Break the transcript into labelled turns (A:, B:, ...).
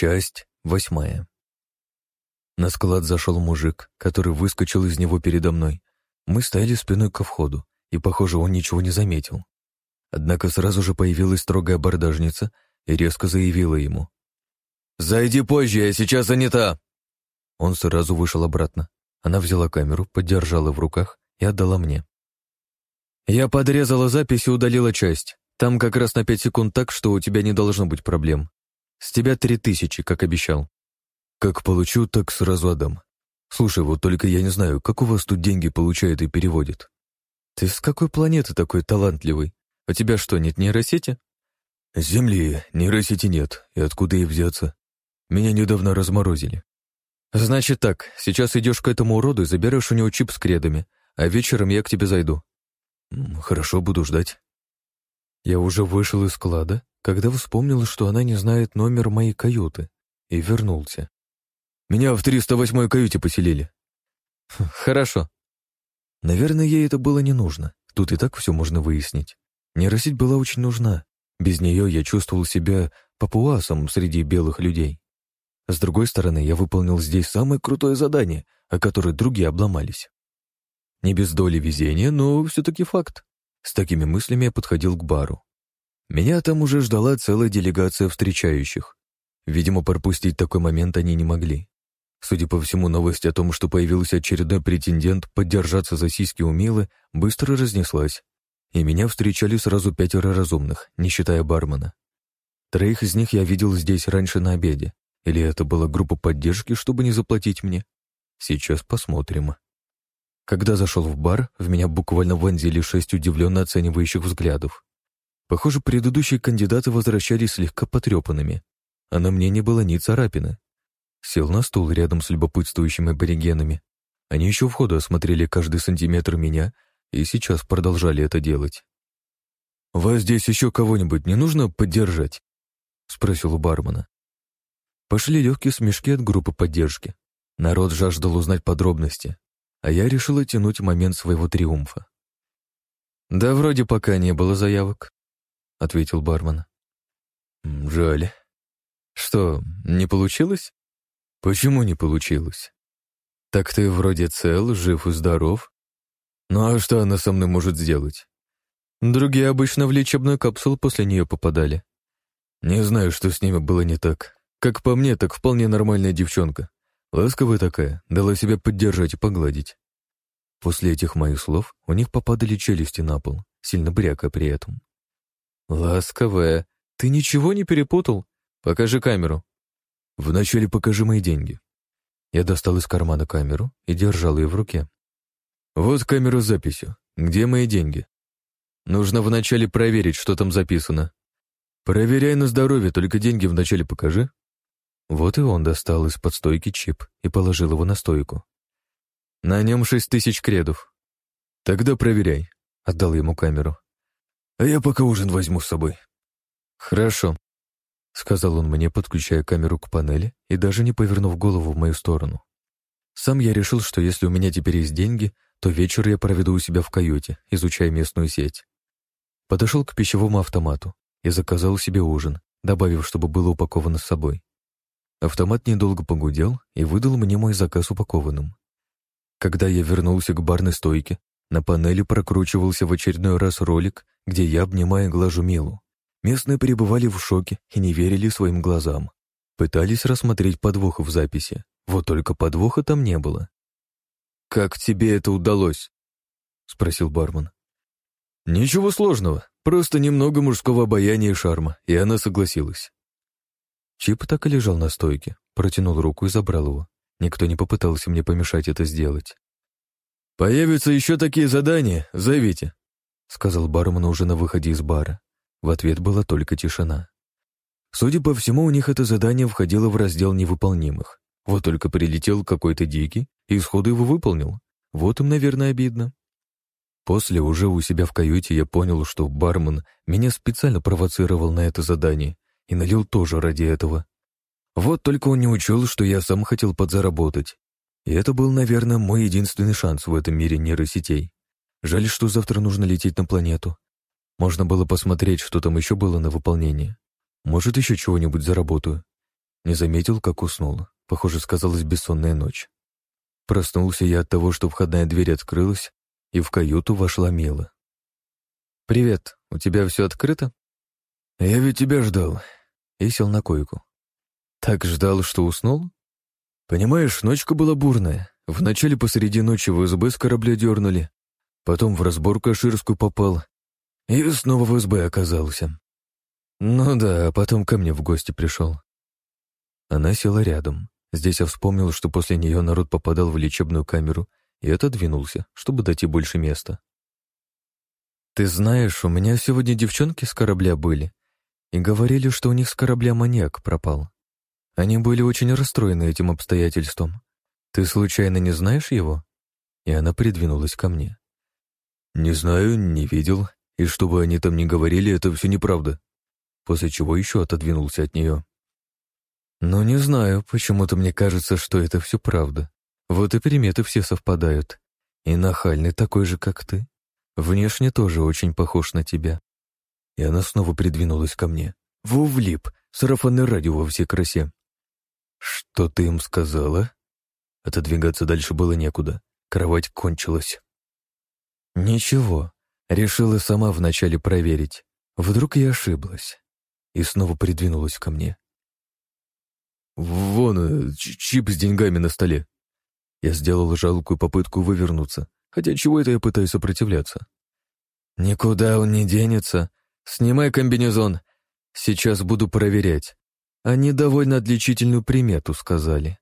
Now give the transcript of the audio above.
A: Часть восьмая. На склад зашел мужик, который выскочил из него передо мной. Мы стояли спиной ко входу, и, похоже, он ничего не заметил. Однако сразу же появилась строгая бордажница и резко заявила ему. «Зайди позже, я сейчас занята!» Он сразу вышел обратно. Она взяла камеру, подержала в руках и отдала мне. «Я подрезала запись и удалила часть. Там как раз на пять секунд так, что у тебя не должно быть проблем. С тебя три тысячи, как обещал. Как получу, так сразу отдам. Слушай, вот только я не знаю, как у вас тут деньги получают и переводят. Ты с какой планеты такой талантливый? У тебя что, нет нейросети? Земли нейросети нет, и откуда ей взяться? Меня недавно разморозили. Значит так, сейчас идешь к этому уроду и заберешь у него чип с кредами, а вечером я к тебе зайду. Хорошо, буду ждать. Я уже вышел из склада, когда вспомнил, что она не знает номер моей каюты, и вернулся. Меня в 308-й каюте поселили. Хорошо. Наверное, ей это было не нужно. Тут и так все можно выяснить. Нейросеть была очень нужна. Без нее я чувствовал себя папуасом среди белых людей. С другой стороны, я выполнил здесь самое крутое задание, о которое другие обломались. Не без доли везения, но все-таки факт. С такими мыслями я подходил к бару. Меня там уже ждала целая делегация встречающих. Видимо, пропустить такой момент они не могли. Судя по всему, новость о том, что появился очередной претендент поддержаться за сиськи у Милы, быстро разнеслась. И меня встречали сразу пятеро разумных, не считая бармена. Троих из них я видел здесь раньше на обеде. Или это была группа поддержки, чтобы не заплатить мне? Сейчас посмотрим. Когда зашел в бар, в меня буквально вонзили шесть удивленно оценивающих взглядов. Похоже, предыдущие кандидаты возвращались слегка потрепанными, а на мне не было ни царапины. Сел на стул рядом с любопытствующими аборигенами. Они еще у входа осмотрели каждый сантиметр меня и сейчас продолжали это делать. «Вас здесь еще кого-нибудь не нужно поддержать?» — спросил у бармена. Пошли легкие смешки от группы поддержки. Народ жаждал узнать подробности а я решил оттянуть момент своего триумфа. «Да вроде пока не было заявок», — ответил бармен. «Жаль. Что, не получилось?» «Почему не получилось?» «Так ты вроде цел, жив и здоров. Ну а что она со мной может сделать?» «Другие обычно в лечебную капсулу после нее попадали». «Не знаю, что с ними было не так. Как по мне, так вполне нормальная девчонка. Ласковая такая, дала себя поддержать и погладить. После этих моих слов у них попадали челюсти на пол, сильно бряка при этом. «Ласковая, ты ничего не перепутал? Покажи камеру». «Вначале покажи мои деньги». Я достал из кармана камеру и держал ее в руке. «Вот камера с записью. Где мои деньги?» «Нужно вначале проверить, что там записано». «Проверяй на здоровье, только деньги вначале покажи». Вот и он достал из-под стойки чип и положил его на стойку. «На нем шесть тысяч кредов». «Тогда проверяй», — отдал ему камеру. «А я пока ужин возьму с собой». «Хорошо», — сказал он мне, подключая камеру к панели и даже не повернув голову в мою сторону. Сам я решил, что если у меня теперь есть деньги, то вечер я проведу у себя в каюте, изучая местную сеть. Подошел к пищевому автомату и заказал себе ужин, добавив, чтобы было упаковано с собой. Автомат недолго погудел и выдал мне мой заказ упакованным. Когда я вернулся к барной стойке, на панели прокручивался в очередной раз ролик, где я, обнимая, глажу Милу. Местные пребывали в шоке и не верили своим глазам. Пытались рассмотреть подвох в записи, вот только подвоха там не было. «Как тебе это удалось?» — спросил бармен. «Ничего сложного, просто немного мужского обаяния и шарма, и она согласилась». Чип так и лежал на стойке, протянул руку и забрал его. Никто не попытался мне помешать это сделать. «Появятся еще такие задания, зовите», — сказал бармен уже на выходе из бара. В ответ была только тишина. Судя по всему, у них это задание входило в раздел невыполнимых. Вот только прилетел какой-то дикий и сходу его выполнил. Вот им, наверное, обидно. После, уже у себя в каюте, я понял, что бармен меня специально провоцировал на это задание и налил тоже ради этого. Вот только он не учел, что я сам хотел подзаработать. И это был, наверное, мой единственный шанс в этом мире нейросетей. Жаль, что завтра нужно лететь на планету. Можно было посмотреть, что там еще было на выполнение. Может, еще чего-нибудь заработаю. Не заметил, как уснул. Похоже, сказалась бессонная ночь. Проснулся я от того, что входная дверь открылась, и в каюту вошла Мила. «Привет, у тебя все открыто?» «Я ведь тебя ждал», и сел на койку. «Так ждал, что уснул?» «Понимаешь, ночка была бурная. Вначале посреди ночи в СБ с корабля дернули, потом в разборку Аширскую попал, и снова в СБ оказался. Ну да, а потом ко мне в гости пришел. Она села рядом. Здесь я вспомнил, что после нее народ попадал в лечебную камеру и отодвинулся, чтобы дать ей больше места. «Ты знаешь, у меня сегодня девчонки с корабля были и говорили, что у них с корабля маньяк пропал. Они были очень расстроены этим обстоятельством. Ты случайно не знаешь его?» И она придвинулась ко мне. «Не знаю, не видел, и что бы они там ни говорили, это все неправда». После чего еще отодвинулся от нее. «Ну, не знаю, почему-то мне кажется, что это все правда. Вот и приметы все совпадают. И нахальный такой же, как ты. Внешне тоже очень похож на тебя». И она снова придвинулась ко мне. «Вовлип, сарафанное радио во всей красе». «Что ты им сказала?» Отодвигаться дальше было некуда. Кровать кончилась. «Ничего. Решила сама вначале проверить. Вдруг я ошиблась». И снова придвинулась ко мне. «Вон, э, чип с деньгами на столе». Я сделал жалкую попытку вывернуться, хотя чего это я пытаюсь сопротивляться. «Никуда он не денется. Снимай комбинезон. Сейчас буду проверять. Они довольно отличительную примету сказали».